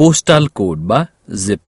postal code বা zip